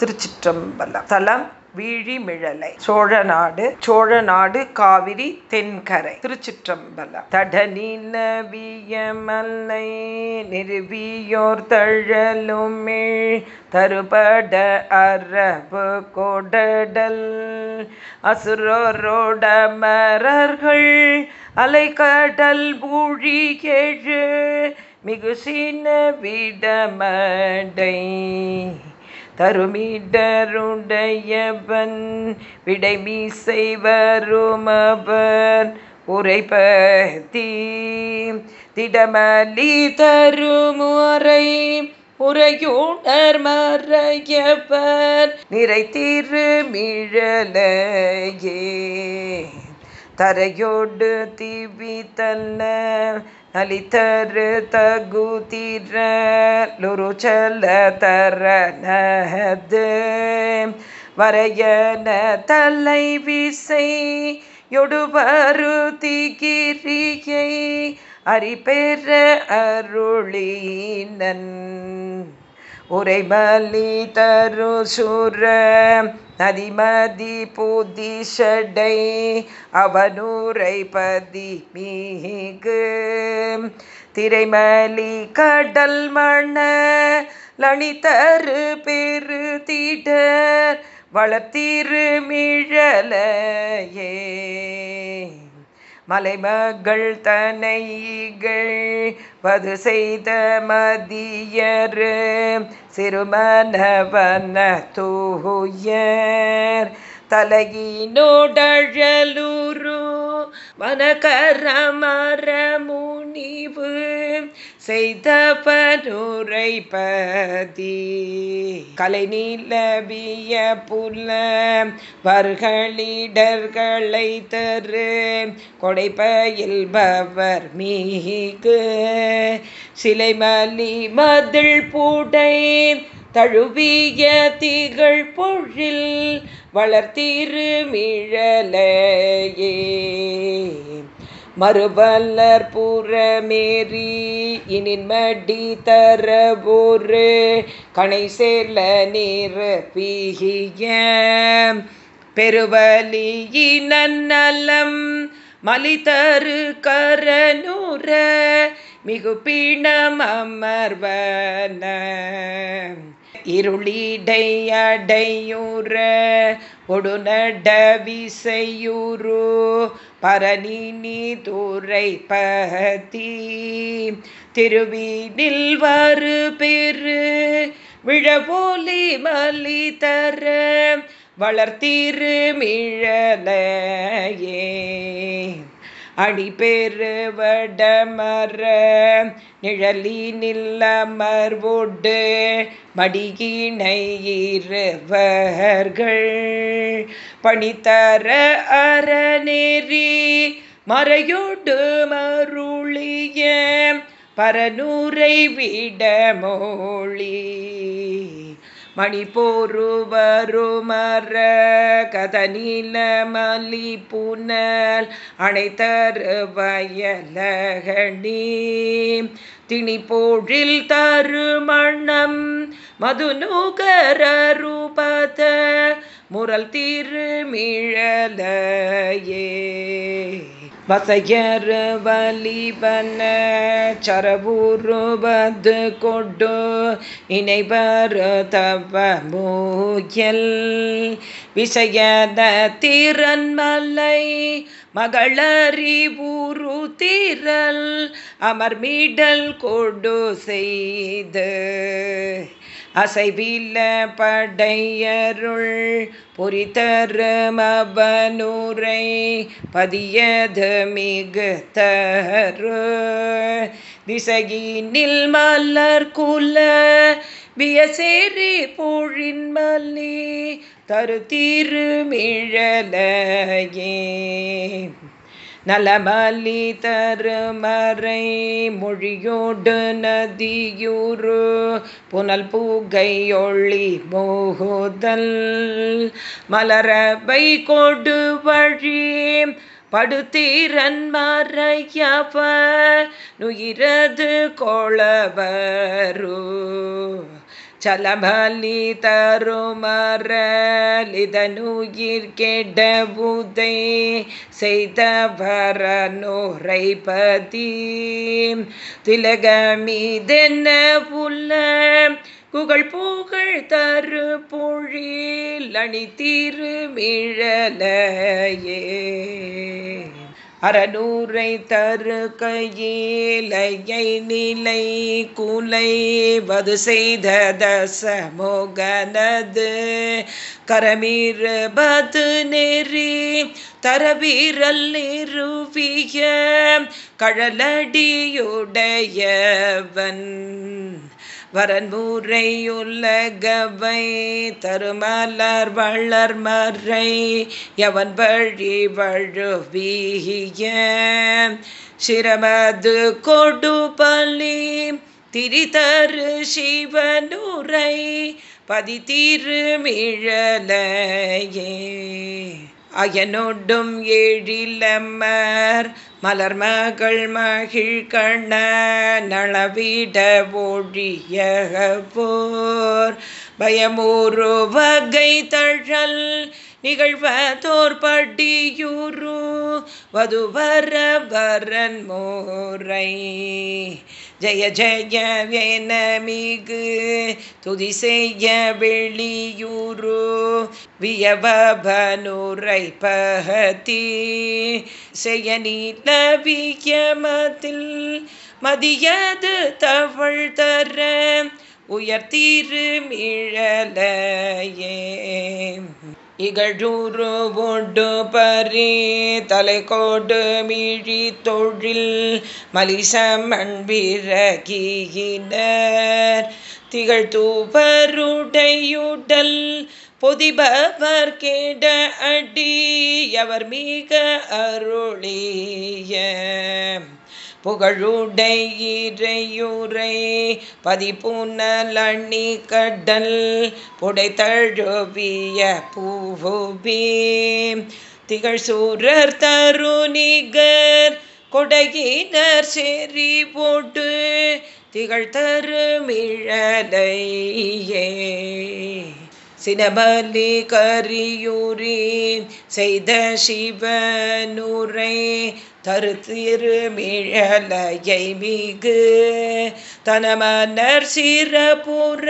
திருச்சிற்றம்பலம். தலம் வீழிமிழலை. சோழநாடு சோழநாடு காவிரி தென்கரை. திருச்சிற்றம்பலம். தடநிலவியமல்லை நிறுவியோர் தழலுமிழ் தருபட அரபு கொடடல். அசுரோரோடமரர்கள் அலைக்கடல் பூழிகேழு மிகுசின விடமடை. தருமிடருடையவன் விடைமீசை வருமவன் உரைபதி திடமலி தருமுறை உரையூடர் மறையவர் நிறை திருமிழலையே தரையோடு திவித்தல்ல நலித்தரு தகுதிரலுரு செல்ல வரையன தலை விசை யொடுவரு திகிரியை அறிபெற அருளினன். உரைமலி தரு சுர நதிமதி புதிஷடை அவனூரை பதி மீகு திரைமலி கடல் மண லணிதரு பெரு வளர்த்திரு மிழலையே. மலைமகள் தனைகள் வது செய்த மதியரு சிறுமனவன தூயர். தலையினோடழலூரு வனகரமர முனிவு செய்த பனுரை பதி கலை நீலவிய புல வர்களிடர்களை தரு. கொடைப்பயில் பவர் மீகு. சிலைமலி மதில் பூடை தழுவிய திகழ் பொழில் வளர்த்திருமிழலையே மறுவல்லர் புறமேறி இனின்மடி தரபோரு கணை சேர்ல நீர் பீகிய பெருவலியினம் மலிதரு கரநூற மிகு பீணம் அமர்வன. இருளிடையடையூற ஒடுநட விசையூரு பரணி துறை பதி திருவினில் வரு பெரு விழபோலி மலி தர வளர்த்திருமிழலையே மிழலையே. அடிபெருவடமர நிழலி நில்லமர்வோடு மடியினை பணித்தர அறநெறி மறையோடு மருளிய பரநூரை விட விடமோழி. மணிப்போருவருமர கதநீல மலி புனல் அனைத்தரு வயலகணி திணிப்போழில் தருமணம் மதுநூகர ரூபத முரல் திருமிழலையே வசையர் வலிபன சரபூருபது கொண்டு இணைவர் தவமூயல். மூயல் திறன்மலை மகளறிவுரு ஊரு தீரல் அமர்மீடல் கொடு செய்து. அசைவில்ல படையருள் பொறித்தருமபனுரை பதியது மிகு தரு திசையினில் மலர் குல வியசேரி பூழின் மல்லி தரு திருமிழலையே நலமலி தருமறை மொழியோடு நதியூரு புனல் பூகையொளி மோகுதல் மலரபை கொடு வழி படுத்தீரன் மறையவ நுயிரது கொளவரு சலபலிதருமரலிதனுயிர்கெடபுதை தருமரலிதனுயிர் திலகமிதென்ன புல்ல குகள் புகழ் தரு பொழில் அணி திருமிழலையே அறநூரை தரு கையிலையை நிலை குலைவது செய்த தசமோகனது. கரமீரபது நெறி தரவீரல் நிறுவிய கழலடியுடையவன். வரன்முறையுலகவை தருமலர் வளர் மறை எவன் வழி வழுவிய சிரமது கொடுபலி திரிதரு சிவனுரை பதி திருமிழலையே அயனொடும் ஏழிலம்மர் மலர்மகள் மகிழ் கண்ண நளவிட ஒழிய போர் பயமூறு வகை தழல் நிகழ்வதோர்படியூரு வதுவர வரன் மோரை ஜய ஜய வேனமிகு துதி செய்ய வெளியூரு வியவனுரை பகதி. செய்ய நீலவியமத்தில் மதியது தவழ் தர உயர்த்திருமிழலையே இகழூரு ஒண்டு பரி தலை கோடு மிழி தொழில் மலிசமண் விறகியினர் திகழ் தூபருடையுடல் பொதிபவர் கேட அடி அவர் மிக அருளிய புகழுடை இறையுரை பதிப்புனலணி கடல் புடை தழுவிய பூபி திகழ் சூரர் தருணிகர் கொடையினர் செறி போட்டு திகழ் தருமிழலையே சினபலி கரியுரி செய்த சிவனுரை தரு திருமிழலையை மிகு தனமனர் சிறப்புற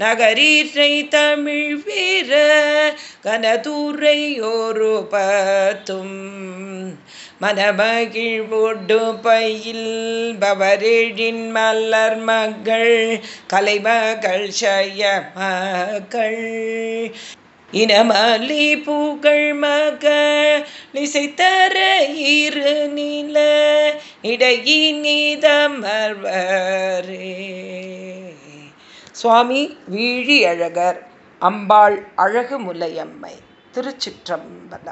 நகரீரை தமிழ் வீர கனதுரை ஒரு பத்தும் மனமகிழ் ஒடு பயில் பவரேழின் மலர் மகள் கலைமகள் சய மகள். இனமலி பூக்கள் மக லிசைத்தர இரு நில இடையினிதமர்வரே சுவாமி வீழி அழகர் அம்பாள் அழகு முலையம்மை திருச்சிற்றம்பலம்.